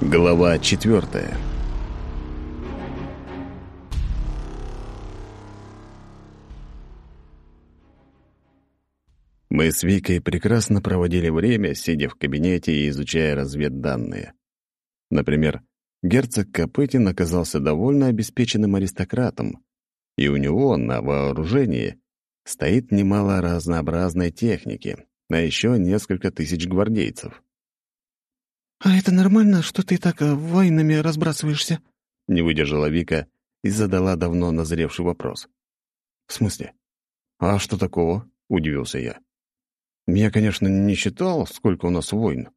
Глава четвертая. Мы с Викой прекрасно проводили время, сидя в кабинете и изучая разведданные. Например, герцог Копытин оказался довольно обеспеченным аристократом, и у него на вооружении стоит немало разнообразной техники, а еще несколько тысяч гвардейцев. «А это нормально, что ты так э, войнами разбрасываешься?» — не выдержала Вика и задала давно назревший вопрос. «В смысле? А что такого?» — удивился я. «Я, конечно, не считал, сколько у нас войн.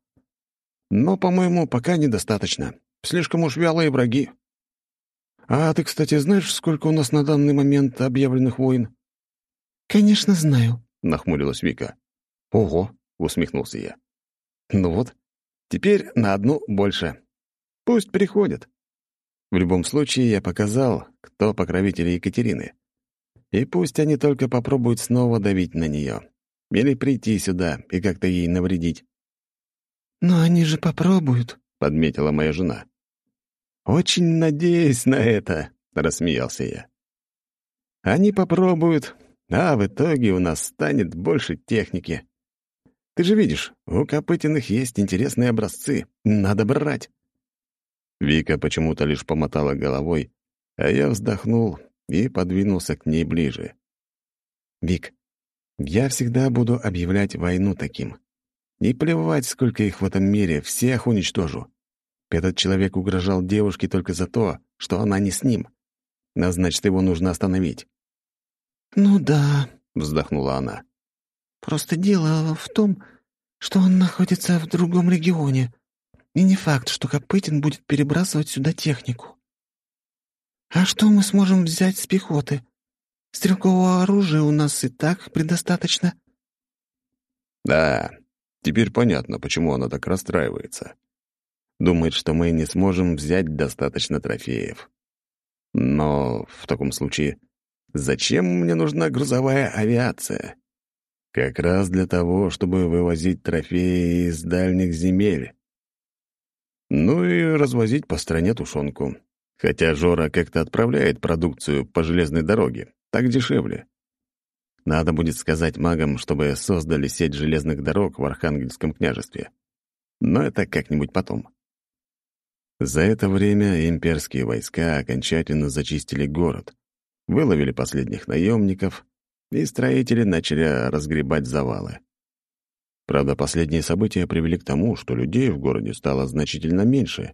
Но, по-моему, пока недостаточно. Слишком уж вялые враги. А ты, кстати, знаешь, сколько у нас на данный момент объявленных войн?» «Конечно, знаю», — нахмурилась Вика. «Ого!» — усмехнулся я. «Ну вот, теперь на одну больше. Пусть приходят. В любом случае, я показал, кто покровители Екатерины. И пусть они только попробуют снова давить на нее. Или прийти сюда и как-то ей навредить. «Но они же попробуют», — подметила моя жена. «Очень надеюсь на это», — рассмеялся я. «Они попробуют, а в итоге у нас станет больше техники. Ты же видишь, у Копытиных есть интересные образцы. Надо брать». Вика почему-то лишь помотала головой, а я вздохнул и подвинулся к ней ближе. «Вик, я всегда буду объявлять войну таким. Не плевать, сколько их в этом мире, всех уничтожу. Этот человек угрожал девушке только за то, что она не с ним. А значит, его нужно остановить». «Ну да», — вздохнула она. Просто дело в том, что он находится в другом регионе, и не факт, что Копытин будет перебрасывать сюда технику. А что мы сможем взять с пехоты? Стрелкового оружия у нас и так предостаточно. Да, теперь понятно, почему она так расстраивается. Думает, что мы не сможем взять достаточно трофеев. Но в таком случае, зачем мне нужна грузовая авиация? Как раз для того, чтобы вывозить трофеи из дальних земель. Ну и развозить по стране тушенку. Хотя Жора как-то отправляет продукцию по железной дороге. Так дешевле. Надо будет сказать магам, чтобы создали сеть железных дорог в Архангельском княжестве. Но это как-нибудь потом. За это время имперские войска окончательно зачистили город, выловили последних наемников, и строители начали разгребать завалы. Правда, последние события привели к тому, что людей в городе стало значительно меньше.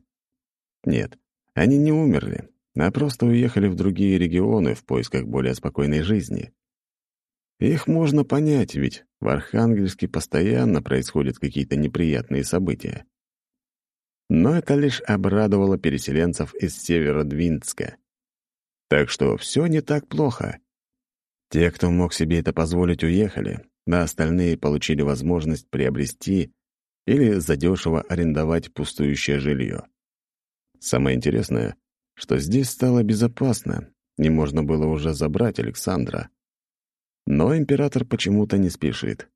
Нет, они не умерли, а просто уехали в другие регионы в поисках более спокойной жизни. Их можно понять, ведь в Архангельске постоянно происходят какие-то неприятные события. Но это лишь обрадовало переселенцев из Северодвинска. Так что все не так плохо. Те, кто мог себе это позволить, уехали, а остальные получили возможность приобрести или задешево арендовать пустующее жилье. Самое интересное, что здесь стало безопасно, и можно было уже забрать Александра. Но император почему-то не спешит.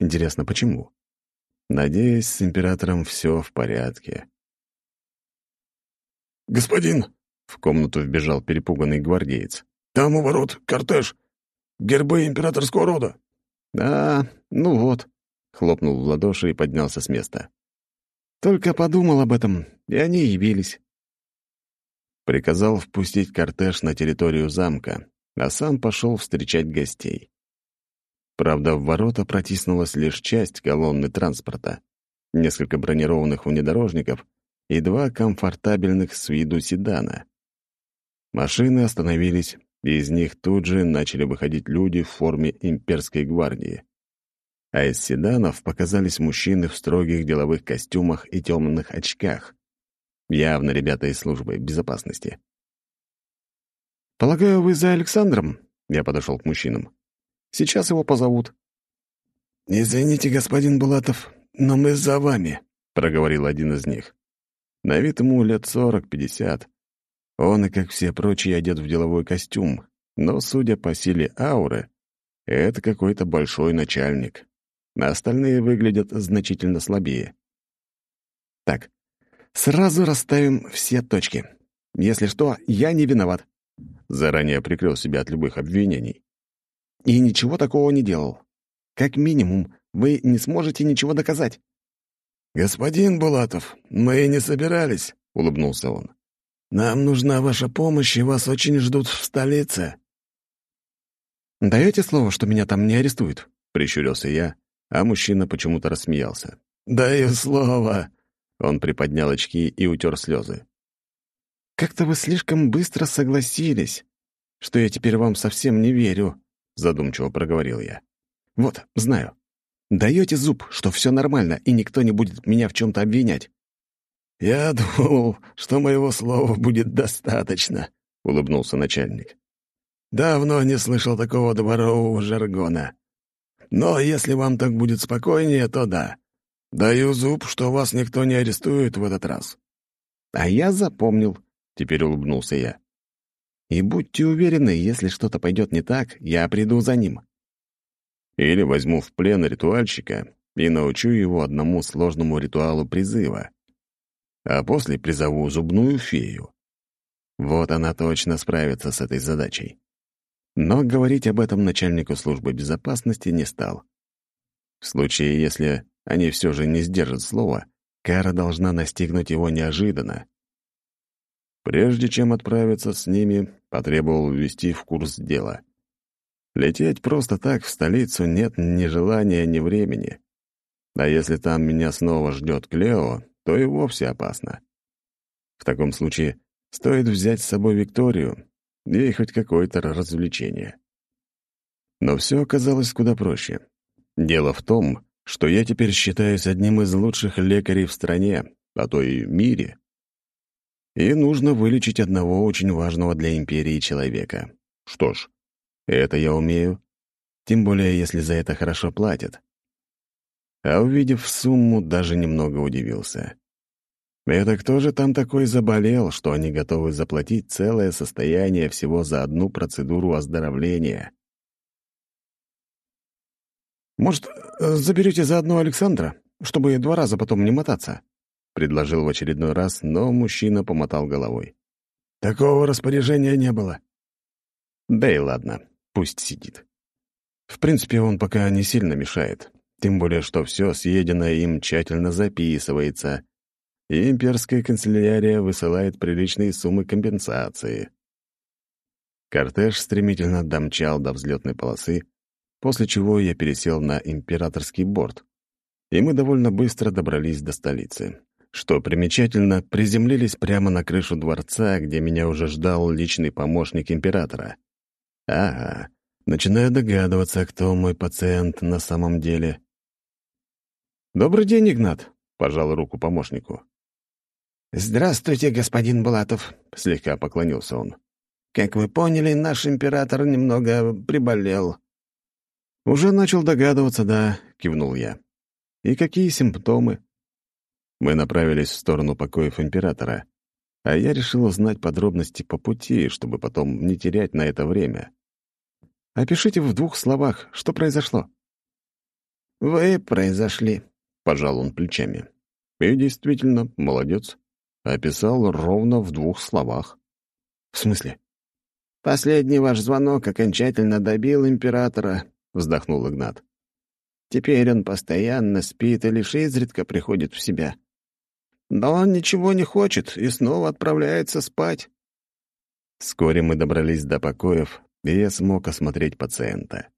Интересно, почему? Надеюсь, с императором все в порядке. «Господин!» — в комнату вбежал перепуганный гвардеец. «Там у ворот кортеж. Гербы императорского рода». «Да, ну вот», — хлопнул в ладоши и поднялся с места. «Только подумал об этом, и они явились». Приказал впустить кортеж на территорию замка, а сам пошел встречать гостей. Правда, в ворота протиснулась лишь часть колонны транспорта, несколько бронированных внедорожников и два комфортабельных с виду седана. Машины остановились, и из них тут же начали выходить люди в форме имперской гвардии. А из седанов показались мужчины в строгих деловых костюмах и темных очках. Явно ребята из службы безопасности. «Полагаю, вы за Александром?» Я подошел к мужчинам. «Сейчас его позовут». «Извините, господин Булатов, но мы за вами», — проговорил один из них. На вид ему лет сорок-пятьдесят, он и, как все прочие, одет в деловой костюм, но, судя по силе ауры, это какой-то большой начальник. А остальные выглядят значительно слабее. Так, Сразу расставим все точки. Если что, я не виноват. Заранее прикрыл себя от любых обвинений. И ничего такого не делал. Как минимум, вы не сможете ничего доказать. «Господин Булатов, мы и не собирались», — улыбнулся он. «Нам нужна ваша помощь, и вас очень ждут в столице». «Даете слово, что меня там не арестуют?» — прищурился я, а мужчина почему-то рассмеялся. «Даю слово!» Он приподнял очки и утер слезы. «Как-то вы слишком быстро согласились, что я теперь вам совсем не верю», — задумчиво проговорил я. «Вот, знаю. Даете зуб, что все нормально, и никто не будет меня в чем-то обвинять». «Я думал, что моего слова будет достаточно», — улыбнулся начальник. «Давно не слышал такого дворового жаргона. Но если вам так будет спокойнее, то да. Даю зуб, что вас никто не арестует в этот раз». «А я запомнил», — теперь улыбнулся я. «И будьте уверены, если что-то пойдет не так, я приду за ним». Или возьму в плен ритуальщика и научу его одному сложному ритуалу призыва. А после призову зубную фею. Вот она точно справится с этой задачей. Но говорить об этом начальнику службы безопасности не стал. В случае, если они все же не сдержат слова, кара должна настигнуть его неожиданно. Прежде чем отправиться с ними, потребовал ввести в курс дела — Лететь просто так в столицу нет ни желания, ни времени. А если там меня снова ждет Клео, то и вовсе опасно. В таком случае стоит взять с собой Викторию, ей хоть какое-то развлечение. Но все оказалось куда проще. Дело в том, что я теперь считаюсь одним из лучших лекарей в стране, а то и в мире. И нужно вылечить одного очень важного для империи человека. Что ж, это я умею, тем более если за это хорошо платят. А увидев сумму, даже немного удивился. Это кто же там такой заболел, что они готовы заплатить целое состояние всего за одну процедуру оздоровления? «Может, заберете заодно Александра, чтобы два раза потом не мотаться?» — предложил в очередной раз, но мужчина помотал головой. «Такого распоряжения не было». «Да и ладно. Пусть сидит. В принципе, он пока не сильно мешает. Тем более, что все съеденное им тщательно записывается, и имперская канцелярия высылает приличные суммы компенсации. Кортеж стремительно домчал до взлетной полосы, после чего я пересел на императорский борт, и мы довольно быстро добрались до столицы. Что примечательно, приземлились прямо на крышу дворца, где меня уже ждал личный помощник императора. Ага, начинаю догадываться, кто мой пациент на самом деле. «Добрый день, Игнат», — пожал руку помощнику. «Здравствуйте, господин Булатов», — слегка поклонился он. «Как вы поняли, наш император немного приболел». «Уже начал догадываться, да», — кивнул я. «И какие симптомы?» Мы направились в сторону покоев императора, а я решил узнать подробности по пути, чтобы потом не терять на это время. Опишите в двух словах, что произошло. «Вы произошли», — пожал он плечами. И действительно, молодец. Описал ровно в двух словах. В смысле? «Последний ваш звонок окончательно добил императора», — вздохнул Игнат. «Теперь он постоянно спит и лишь изредка приходит в себя. Но он ничего не хочет и снова отправляется спать». Вскоре мы добрались до покоев, и я смог осмотреть пациента.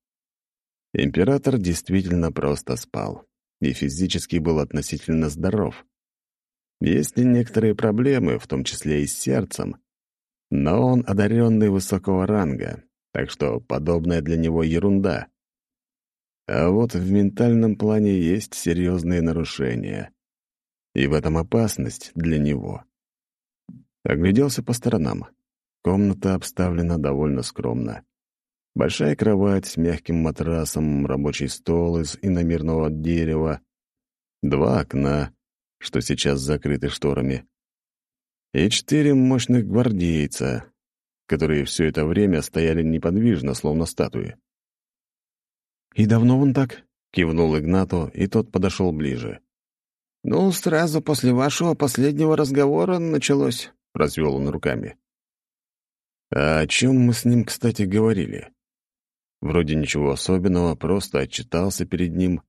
Император действительно просто спал и физически был относительно здоров. Есть ли некоторые проблемы, в том числе и с сердцем, но он одаренный высокого ранга, так что подобное для него ерунда. А вот в ментальном плане есть серьезные нарушения. И в этом опасность для него. Огляделся по сторонам. Комната обставлена довольно скромно. Большая кровать с мягким матрасом, рабочий стол из иномерного дерева, два окна, что сейчас закрыты шторами, и четыре мощных гвардейца, которые все это время стояли неподвижно, словно статуи. «И давно он так?» — кивнул Игнату, и тот подошел ближе. «Ну, сразу после вашего последнего разговора началось», — развел он руками. «А о чем мы с ним, кстати, говорили?» Вроде ничего особенного, просто отчитался перед ним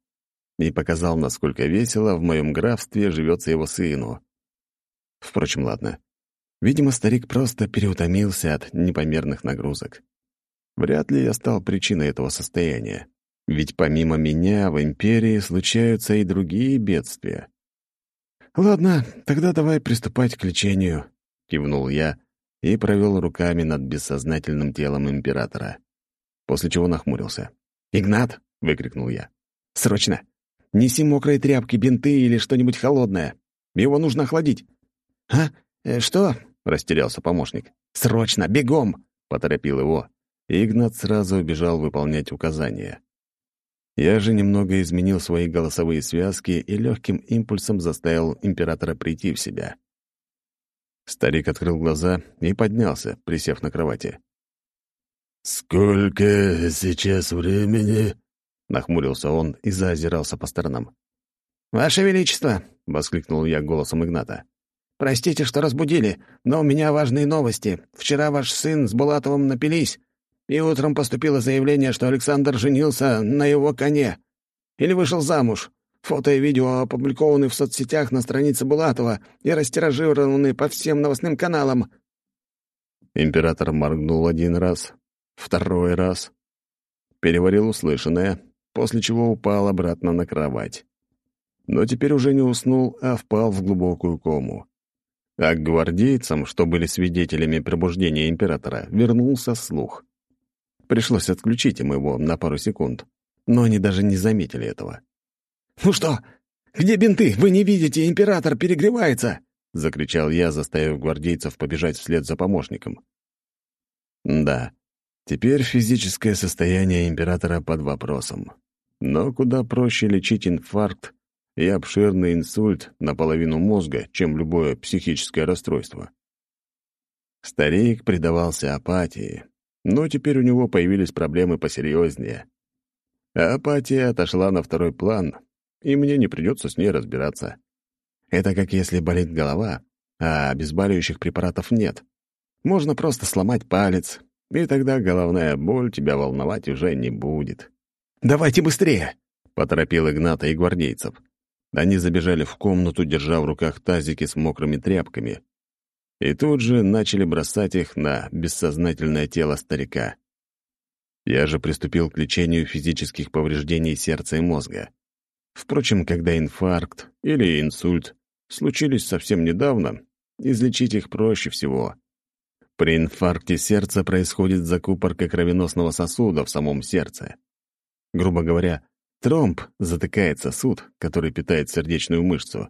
и показал, насколько весело в моем графстве живется его сыну. Впрочем, ладно. Видимо, старик просто переутомился от непомерных нагрузок. Вряд ли я стал причиной этого состояния. Ведь помимо меня в Империи случаются и другие бедствия. «Ладно, тогда давай приступать к лечению», — кивнул я и провел руками над бессознательным телом Императора. После чего нахмурился. «Игнат!» — выкрикнул я. «Срочно! Неси мокрые тряпки, бинты или что-нибудь холодное. Его нужно охладить». «А? Э, что?» — растерялся помощник. «Срочно! Бегом!» — поторопил его. Игнат сразу убежал выполнять указания. Я же немного изменил свои голосовые связки и легким импульсом заставил императора прийти в себя. Старик открыл глаза и поднялся, присев на кровати. «Сколько сейчас времени?» — нахмурился он и заозирался по сторонам. «Ваше Величество!» — воскликнул я голосом Игната. «Простите, что разбудили, но у меня важные новости. Вчера ваш сын с Булатовым напились, и утром поступило заявление, что Александр женился на его коне. Или вышел замуж. Фото и видео опубликованы в соцсетях на странице Булатова и растиражированы по всем новостным каналам». Император моргнул один раз, второй раз. Переварил услышанное, после чего упал обратно на кровать. Но теперь уже не уснул, а впал в глубокую кому. А к гвардейцам, что были свидетелями пробуждения императора, вернулся слух. Пришлось отключить им его на пару секунд, но они даже не заметили этого. «Ну что, где бинты? Вы не видите, император перегревается!» — закричал я, заставив гвардейцев побежать вслед за помощником. Да, теперь физическое состояние императора под вопросом. Но куда проще лечить инфаркт и обширный инсульт наполовину мозга, чем любое психическое расстройство. Старик предавался апатии, но теперь у него появились проблемы посерьезнее. Апатия отошла на второй план, и мне не придется с ней разбираться. Это как если болит голова, а обезболивающих препаратов нет. Можно просто сломать палец, и тогда головная боль тебя волновать уже не будет. «Давайте быстрее!» — поторопил Игната и гвардейцев. Они забежали в комнату, держа в руках тазики с мокрыми тряпками и тут же начали бросать их на бессознательное тело старика. Я же приступил к лечению физических повреждений сердца и мозга. Впрочем, когда инфаркт или инсульт случились совсем недавно, излечить их проще всего. При инфаркте сердца происходит закупорка кровеносного сосуда в самом сердце. Грубо говоря, тромб затыкает сосуд, который питает сердечную мышцу,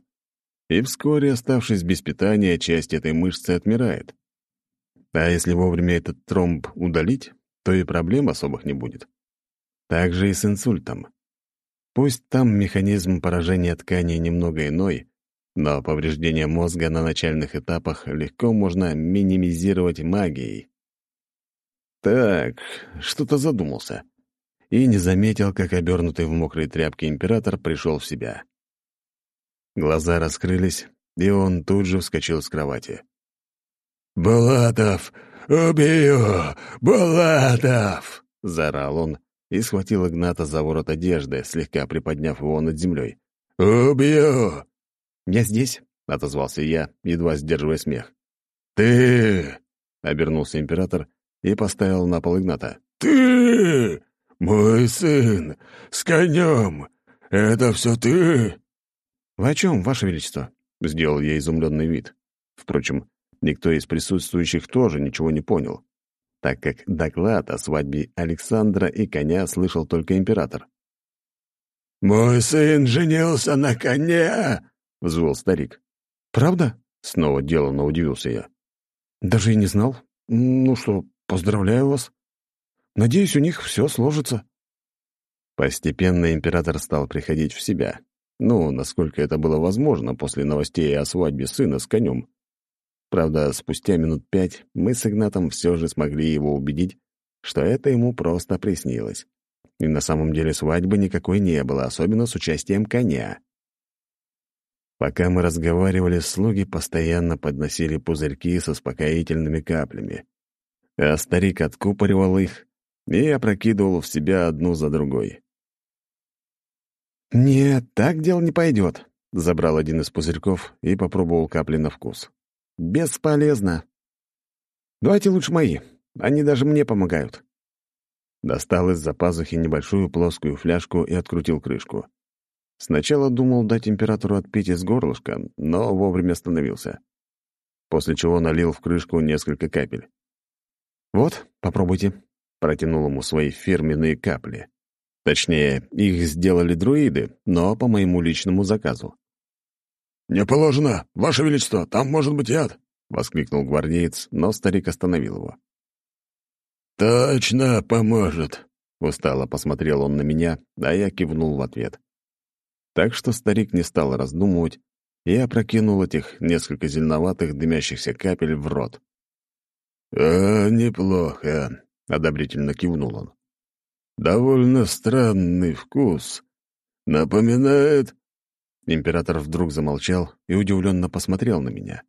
и вскоре, оставшись без питания, часть этой мышцы отмирает. А если вовремя этот тромб удалить, то и проблем особых не будет. Так же и с инсультом. Пусть там механизм поражения тканей немного иной, но повреждение мозга на начальных этапах легко можно минимизировать магией. Так, что-то задумался. И не заметил, как обернутый в мокрые тряпки император пришел в себя. Глаза раскрылись, и он тут же вскочил с кровати. «Булатов! Убью! Булатов!» — заорал он и схватил Игната за ворот одежды, слегка приподняв его над землей. «Убью!» «Я здесь», — отозвался я, едва сдерживая смех. «Ты!» — обернулся император и поставил на пол Игната. «Ты! Мой сын! С конем! Это все ты?» «Вы о чем, Ваше Величество?» — сделал я изумленный вид. Впрочем, никто из присутствующих тоже ничего не понял, так как доклад о свадьбе Александра и коня слышал только император. «Мой сын женился на коне!» — взвыл старик. «Правда?» — снова деланно удивился я. «Даже и не знал. Ну что, поздравляю вас. Надеюсь, у них все сложится». Постепенно император стал приходить в себя, ну, насколько это было возможно после новостей о свадьбе сына с конем. Правда, спустя минут пять мы с Игнатом все же смогли его убедить, что это ему просто приснилось. И на самом деле свадьбы никакой не было, особенно с участием коня. Пока мы разговаривали, слуги постоянно подносили пузырьки с успокоительными каплями, а старик откупоривал их и опрокидывал в себя одну за другой. «Нет, так дело не пойдет», — забрал один из пузырьков и попробовал капли на вкус. «Бесполезно. Давайте лучше мои, они даже мне помогают». Достал из-за пазухи небольшую плоскую фляжку и открутил крышку. Сначала думал дать императору отпить из горлышка, но вовремя остановился. После чего налил в крышку несколько капель. «Вот, попробуйте», — протянул ему свои фирменные капли. Точнее, их сделали друиды, но по моему личному заказу. «Не положено, Ваше Величество, там может быть яд!» — воскликнул гвардеец, но старик остановил его. «Точно поможет!» — устало посмотрел он на меня, а я кивнул в ответ. Так что старик не стал раздумывать и опрокинул этих несколько зеленоватых дымящихся капель в рот. «А, неплохо», — одобрительно кивнул он. «Довольно странный вкус. Напоминает...» Император вдруг замолчал и удивленно посмотрел на меня.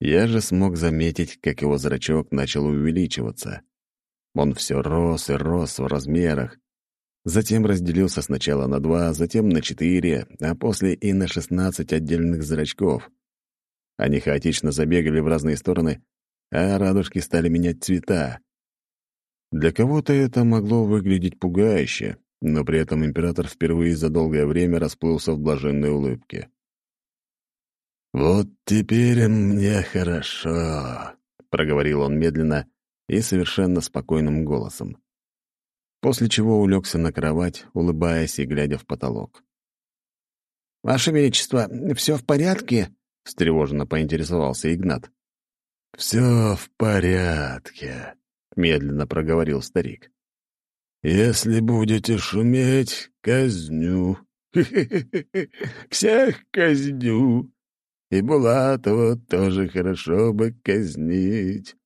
Я же смог заметить, как его зрачок начал увеличиваться. Он все рос и рос в размерах, Затем разделился сначала на два, затем на четыре, а после и на шестнадцать отдельных зрачков. Они хаотично забегали в разные стороны, а радужки стали менять цвета. Для кого-то это могло выглядеть пугающе, но при этом император впервые за долгое время расплылся в блаженной улыбке. «Вот теперь мне хорошо», — проговорил он медленно и совершенно спокойным голосом после чего улегся на кровать, улыбаясь и глядя в потолок. «Ваше Величество, все в порядке?» — встревоженно поинтересовался Игнат. «Все в порядке», — медленно проговорил старик. «Если будете шуметь, казню. Всех казню. И Булатова тоже хорошо бы казнить.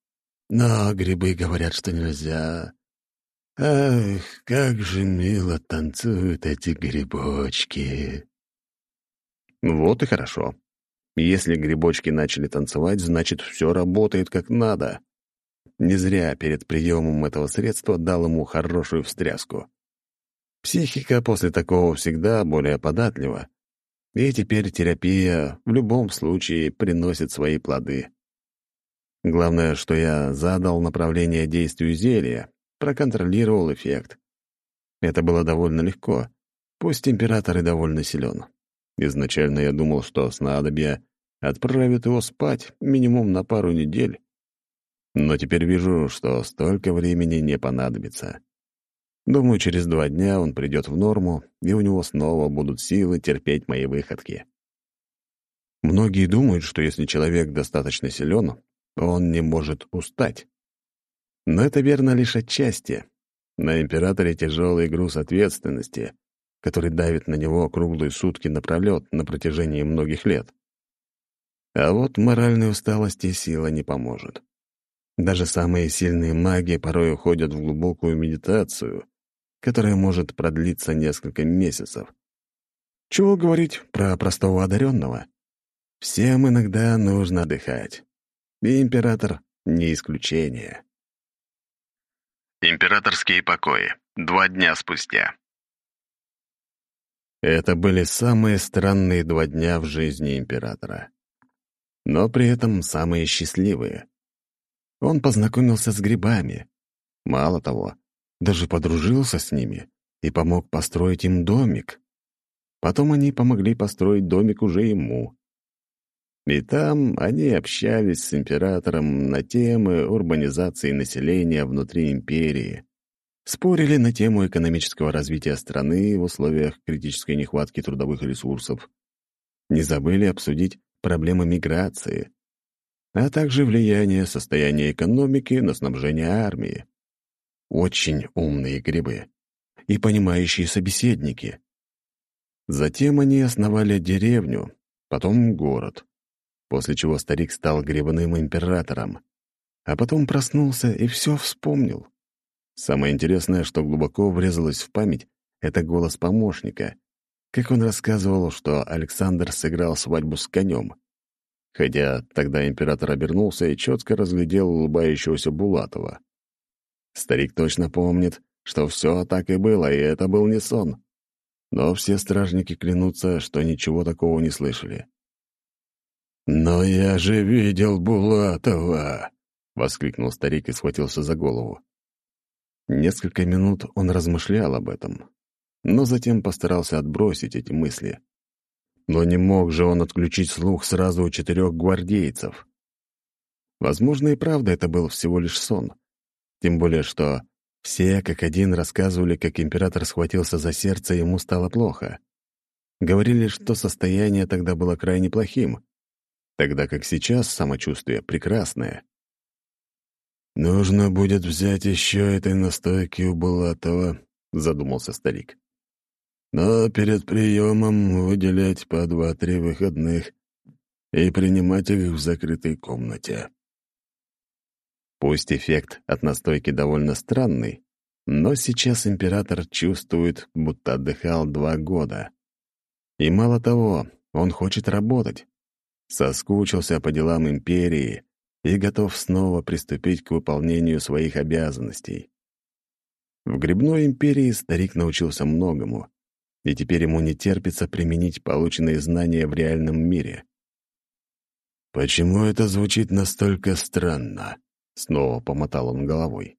Но грибы говорят, что нельзя. Ах, как же мило танцуют эти грибочки. Вот и хорошо. Если грибочки начали танцевать, значит, все работает как надо. Не зря перед приемом этого средства дал ему хорошую встряску. Психика после такого всегда более податлива. И теперь терапия в любом случае приносит свои плоды. Главное, что я задал направление действию зелья, проконтролировал эффект. Это было довольно легко, пусть император и довольно силен. Изначально я думал, что снадобье отправит его спать минимум на пару недель. Но теперь вижу, что столько времени не понадобится. Думаю, через два дня он придет в норму, и у него снова будут силы терпеть мои выходки. Многие думают, что если человек достаточно силен, он не может устать. Но это верно лишь отчасти. На императоре тяжелый груз ответственности, который давит на него круглые сутки напролет на протяжении многих лет. А вот моральной усталости сила не поможет. Даже самые сильные маги порой уходят в глубокую медитацию, которая может продлиться несколько месяцев. Чего говорить про простого одаренного? Всем иногда нужно отдыхать. И император — не исключение. Императорские покои. Два дня спустя. Это были самые странные два дня в жизни императора. Но при этом самые счастливые. Он познакомился с грибами. Мало того, даже подружился с ними и помог построить им домик. Потом они помогли построить домик уже ему. И там они общались с императором на темы урбанизации населения внутри империи, спорили на тему экономического развития страны в условиях критической нехватки трудовых ресурсов, не забыли обсудить проблемы миграции, а также влияние состояния экономики на снабжение армии. Очень умные грибы и понимающие собеседники. Затем они основали деревню, потом город после чего старик стал грибным императором. А потом проснулся и все вспомнил. Самое интересное, что глубоко врезалось в память, это голос помощника, как он рассказывал, что Александр сыграл свадьбу с конем. Хотя тогда император обернулся и четко разглядел улыбающегося Булатова. Старик точно помнит, что все так и было, и это был не сон. Но все стражники клянутся, что ничего такого не слышали. «Но я же видел Булатова!» — воскликнул старик и схватился за голову. Несколько минут он размышлял об этом, но затем постарался отбросить эти мысли. Но не мог же он отключить слух сразу у четырех гвардейцев. Возможно, и правда это был всего лишь сон. Тем более, что все как один рассказывали, как император схватился за сердце, и ему стало плохо. Говорили, что состояние тогда было крайне плохим, тогда как сейчас самочувствие прекрасное. «Нужно будет взять еще этой настойки у Булатова», — задумался старик. «Но перед приемом выделять по два-три выходных и принимать их в закрытой комнате». Пусть эффект от настойки довольно странный, но сейчас император чувствует, будто отдыхал два года. И мало того, он хочет работать. Соскучился по делам империи и готов снова приступить к выполнению своих обязанностей. В грибной империи старик научился многому, и теперь ему не терпится применить полученные знания в реальном мире. «Почему это звучит настолько странно?» — снова помотал он головой.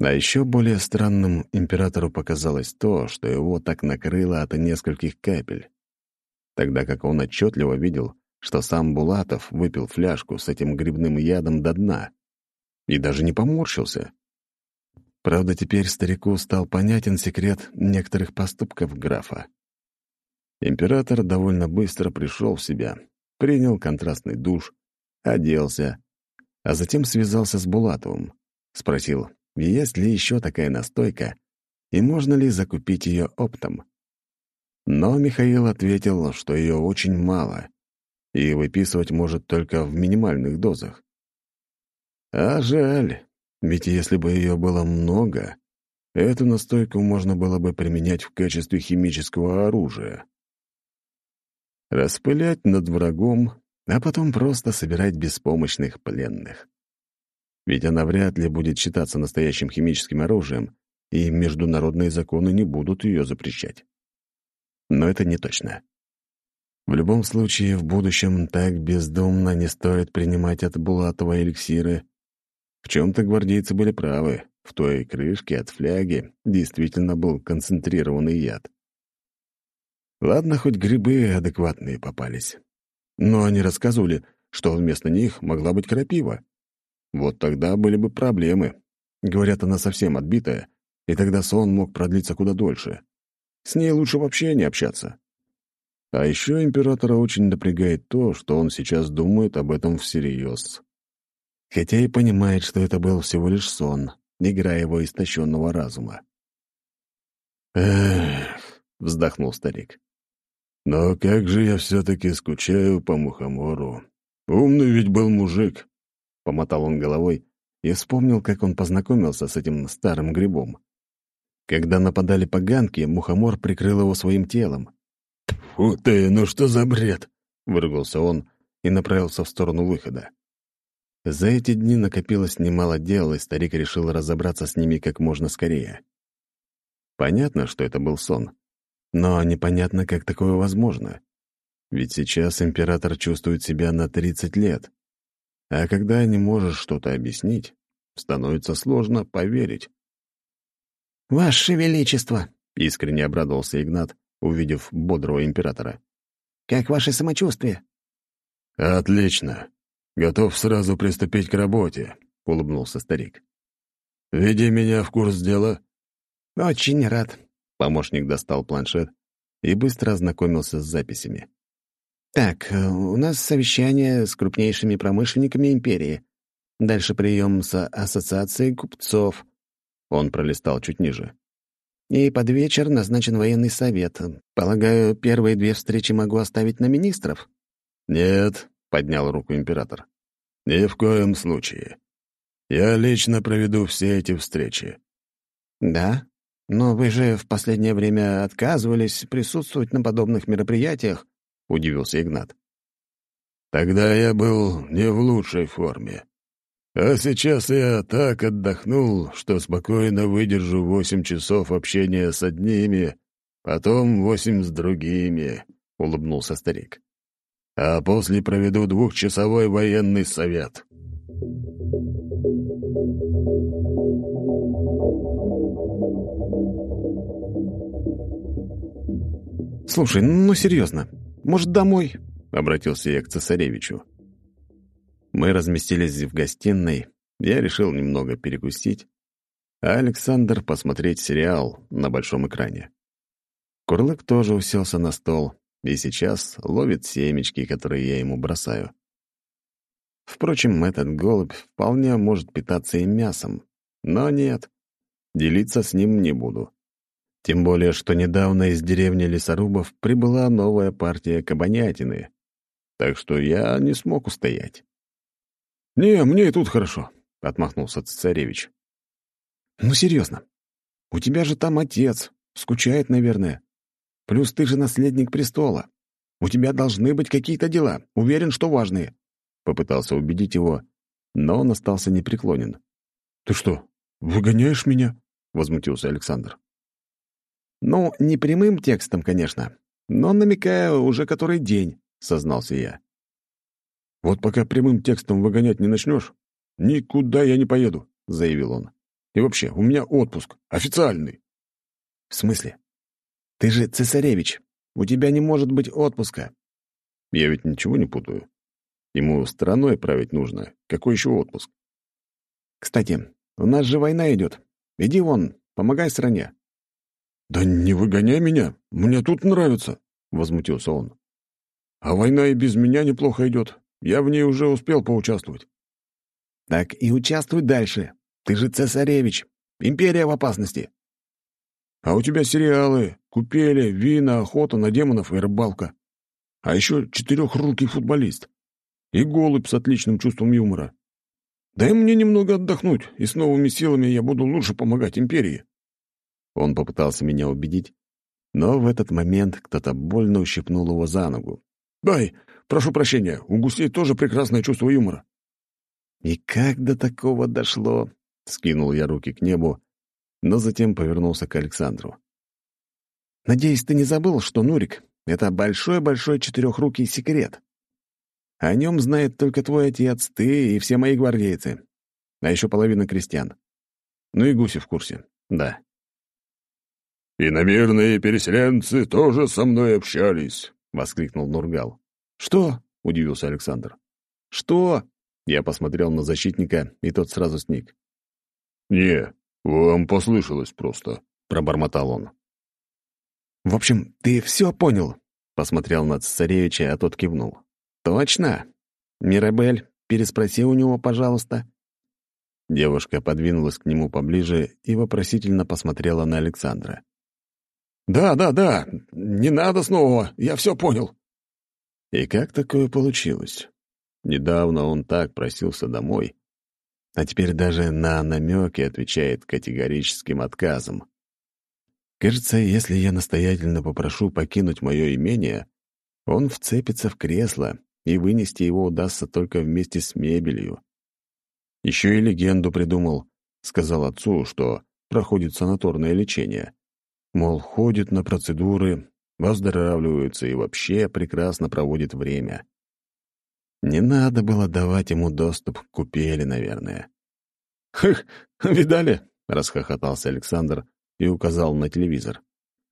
А еще более странным императору показалось то, что его так накрыло от нескольких капель, тогда как он отчетливо видел, что сам Булатов выпил фляжку с этим грибным ядом до дна и даже не поморщился. Правда, теперь старику стал понятен секрет некоторых поступков графа. Император довольно быстро пришел в себя, принял контрастный душ, оделся, а затем связался с Булатовым. Спросил, есть ли еще такая настойка и можно ли закупить ее оптом. Но Михаил ответил, что ее очень мало, и выписывать может только в минимальных дозах. А жаль, ведь если бы ее было много, эту настойку можно было бы применять в качестве химического оружия. Распылять над врагом, а потом просто собирать беспомощных пленных. Ведь она вряд ли будет считаться настоящим химическим оружием, и международные законы не будут ее запрещать. Но это не точно. В любом случае, в будущем так бездумно не стоит принимать от Булатова эликсиры. В чем-то гвардейцы были правы. В той крышке от фляги действительно был концентрированный яд. Ладно, хоть грибы адекватные попались. Но они рассказывали, что вместо них могла быть крапива. Вот тогда были бы проблемы. Говорят, она совсем отбитая, и тогда сон мог продлиться куда дольше. С ней лучше вообще не общаться. А еще императора очень напрягает то, что он сейчас думает об этом всерьез. Хотя и понимает, что это был всего лишь сон, игра его истощенного разума. «Эх», — вздохнул старик. «Но как же я все-таки скучаю по Мухомору. Умный ведь был мужик», — помотал он головой и вспомнил, как он познакомился с этим старым грибом. Когда нападали поганки, Мухомор прикрыл его своим телом. «Фу ты, ну что за бред?» — выругался он и направился в сторону выхода. За эти дни накопилось немало дел, и старик решил разобраться с ними как можно скорее. Понятно, что это был сон, но непонятно, как такое возможно. Ведь сейчас император чувствует себя на 30 лет, а когда не можешь что-то объяснить, становится сложно поверить. «Ваше Величество!» — искренне обрадовался Игнат, увидев бодрого императора. «Как ваше самочувствие?» «Отлично. Готов сразу приступить к работе», — улыбнулся старик. «Веди меня в курс дела». «Очень рад». Помощник достал планшет и быстро ознакомился с записями. «Так, э, у нас совещание с крупнейшими промышленниками империи. Дальше прием с ассоциацией купцов». Он пролистал чуть ниже. И под вечер назначен военный совет. Полагаю, первые две встречи могу оставить на министров?» «Нет», — поднял руку император. «Ни в коем случае. Я лично проведу все эти встречи». «Да? «Но вы же в последнее время отказывались присутствовать на подобных мероприятиях», — удивился Игнат. «Тогда я был не в лучшей форме. А сейчас я так отдохнул, что спокойно выдержу восемь часов общения с одними, потом восемь с другими», — улыбнулся старик. «А после проведу двухчасовой военный совет». «Слушай, ну серьезно, может, домой?» — обратился я к цесаревичу. Мы разместились в гостиной, я решил немного перекусить, а Александр посмотреть сериал на большом экране. Курлык тоже уселся на стол и сейчас ловит семечки, которые я ему бросаю. Впрочем, этот голубь вполне может питаться и мясом, но нет, делиться с ним не буду. Тем более, что недавно из деревни лесорубов прибыла новая партия кабанятины. Так что я не смог устоять. «Не, мне и тут хорошо», — отмахнулся царевич. «Ну, серьезно. У тебя же там отец. Скучает, наверное. Плюс ты же наследник престола. У тебя должны быть какие-то дела. Уверен, что важные». Попытался убедить его, но он остался непреклонен. «Ты что, выгоняешь меня?» — возмутился Александр. «Ну, не прямым текстом, конечно, но намекая уже который день», — сознался я. «Вот пока прямым текстом выгонять не начнешь, никуда я не поеду», — заявил он. «И вообще, у меня отпуск. Официальный». «В смысле? Ты же цесаревич. У тебя не может быть отпуска». «Я ведь ничего не путаю. Ему страной править нужно. Какой еще отпуск?» «Кстати, у нас же война идет. Иди вон, помогай стране. «Да не выгоняй меня, мне тут нравится», — возмутился он. «А война и без меня неплохо идет. Я в ней уже успел поучаствовать». «Так и участвуй дальше. Ты же цесаревич. Империя в опасности». «А у тебя сериалы, купели, вина, охота на демонов и рыбалка. А еще четырехрукий футболист. И голубь с отличным чувством юмора. Дай мне немного отдохнуть, и с новыми силами я буду лучше помогать империи». Он попытался меня убедить, но в этот момент кто-то больно ущипнул его за ногу. «Дай, прошу прощения, у гусей тоже прекрасное чувство юмора». «И как до такого дошло?» — скинул я руки к небу, но затем повернулся к Александру. «Надеюсь, ты не забыл, что Нурик — это большой-большой четырехрукий секрет. О нем знает только твой отец, ты и все мои гвардейцы, а еще половина крестьян. Ну и гуси в курсе, да». «Иномирные переселенцы тоже со мной общались», — воскликнул Нургал. «Что?» — удивился Александр. «Что?» — я посмотрел на защитника, и тот сразу сник. «Не, вам послышалось просто», — пробормотал он. «В общем, ты все понял?» — посмотрел на цесаревича, а тот кивнул. «Точно? Мирабель, переспроси у него, пожалуйста». Девушка подвинулась к нему поближе и вопросительно посмотрела на Александра. «Да, да, да, не надо снова, я все понял». И как такое получилось? Недавно он так просился домой, а теперь даже на намеки отвечает категорическим отказом. Кажется, если я настоятельно попрошу покинуть мое имение, он вцепится в кресло, и вынести его удастся только вместе с мебелью. Еще и легенду придумал, сказал отцу, что проходит санаторное лечение. Мол, ходит на процедуры, выздоравливаются и вообще прекрасно проводит время. Не надо было давать ему доступ к купели, наверное. «Хых, видали?» — расхохотался Александр и указал на телевизор.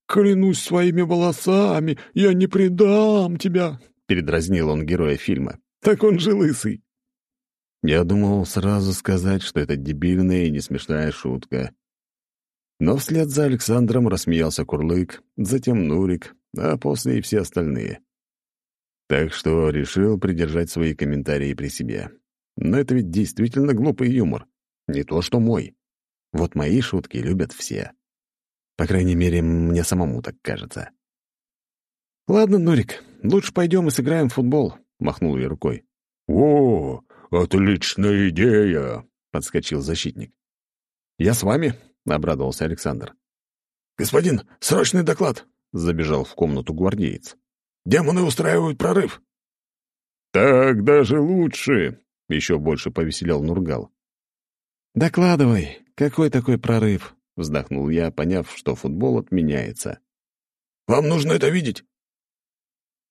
«Клянусь своими волосами, я не предам тебя!» — передразнил он героя фильма. «Так он же лысый!» Я думал сразу сказать, что это дебильная и несмешная шутка. Но вслед за Александром рассмеялся Курлык, затем Нурик, а после и все остальные. Так что решил придержать свои комментарии при себе. Но это ведь действительно глупый юмор. Не то что мой. Вот мои шутки любят все. По крайней мере, мне самому так кажется. «Ладно, Нурик, лучше пойдем и сыграем в футбол», — махнул я рукой. «О, отличная идея!» — подскочил защитник. «Я с вами», — обрадовался Александр. господин, срочный доклад!» — забежал в комнату гвардеец. «Демоны устраивают прорыв!» «Так даже лучше!» — еще больше повеселял Нургал. «Докладывай, какой такой прорыв?» — вздохнул я, поняв, что футбол отменяется. «Вам нужно это видеть!»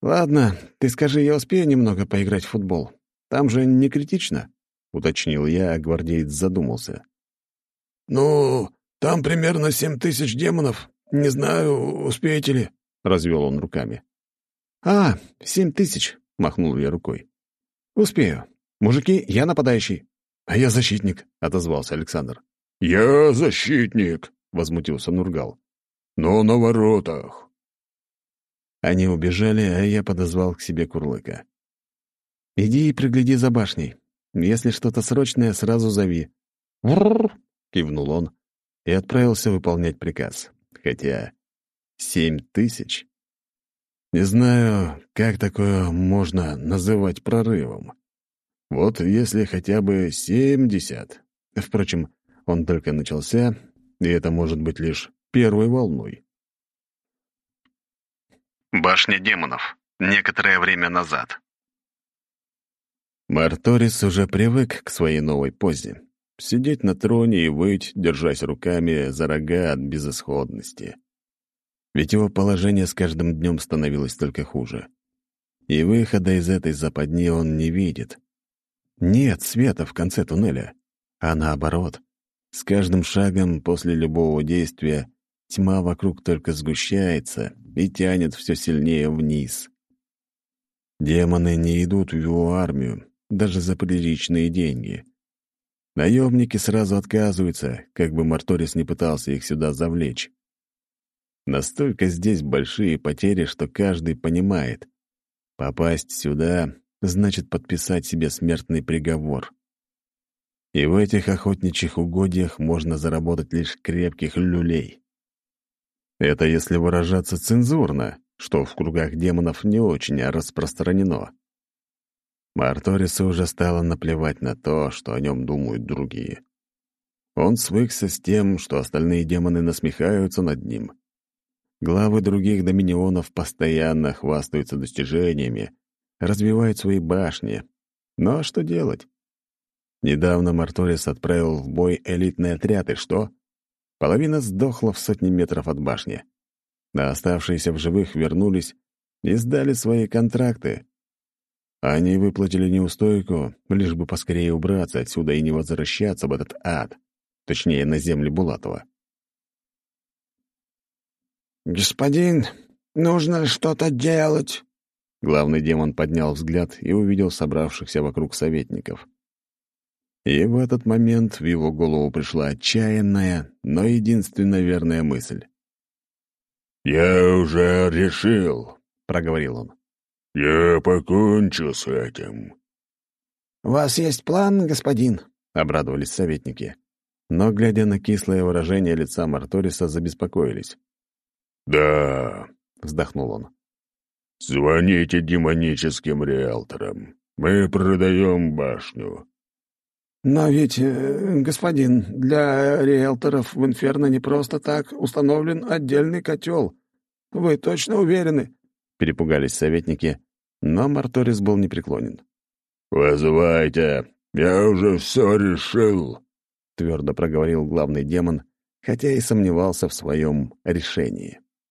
«Ладно, ты скажи, я успею немного поиграть в футбол. Там же не критично», — уточнил я, а гвардеец задумался. «Ну, там примерно семь тысяч демонов. Не знаю, успеете ли?» — развел он руками. «А, семь тысяч», — махнул я рукой. «Успею. Мужики, я нападающий». «А я защитник», — отозвался Александр. «Я защитник», — возмутился Нургал. «Но на воротах». Они убежали, а я подозвал к себе Курлыка. «Иди и пригляди за башней. Если что-то срочное, сразу зови». «Врррр!» — кивнул он и отправился выполнять приказ. Хотя семь тысяч? Не знаю, как такое можно называть прорывом. Вот если хотя бы семьдесят. Впрочем, он только начался, и это может быть лишь первой волной. Башня демонов. Некоторое время назад. Марторис уже привык к своей новой позе. Сидеть на троне и выть, держась руками за рога от безысходности. Ведь его положение с каждым днем становилось только хуже. И выхода из этой западни он не видит. Нет света в конце туннеля, а наоборот. С каждым шагом после любого действия тьма вокруг только сгущается и тянет все сильнее вниз. Демоны не идут в его армию, даже за приличные деньги. Наемники сразу отказываются, как бы Марторис не пытался их сюда завлечь. Настолько здесь большие потери, что каждый понимает. Попасть сюда значит подписать себе смертный приговор. И в этих охотничьих угодьях можно заработать лишь крепких люлей. Это если выражаться цензурно, что в кругах демонов не очень распространено. Марторису уже стало наплевать на то, что о нем думают другие. Он свыкся с тем, что остальные демоны насмехаются над ним. Главы других доминионов постоянно хвастаются достижениями, развивают свои башни. Но что делать? Недавно Марторис отправил в бой элитный отряд, и что? Половина сдохла в сотни метров от башни. А оставшиеся в живых вернулись и сдали свои контракты. Они выплатили неустойку, лишь бы поскорее убраться отсюда и не возвращаться в этот ад, точнее, на земли Булатова. «Господин, нужно что-то делать!» Главный демон поднял взгляд и увидел собравшихся вокруг советников. И в этот момент в его голову пришла отчаянная, но единственно верная мысль. «Я уже решил», — проговорил он. «Я покончу с этим». «У вас есть план, господин?» — обрадовались советники. Но, глядя на кислое выражение лица Марториса, забеспокоились. «Да», — вздохнул он. «Звоните демоническим риэлторам. Мы продаем башню. «Но ведь, э, господин, для риэлторов в Инферно не просто так установлен отдельный котел. Вы точно уверены?» Перепугались советники, но Марторис был непреклонен. «Вызывайте, я уже все решил», — твердо проговорил главный демон, хотя и сомневался в своем решении.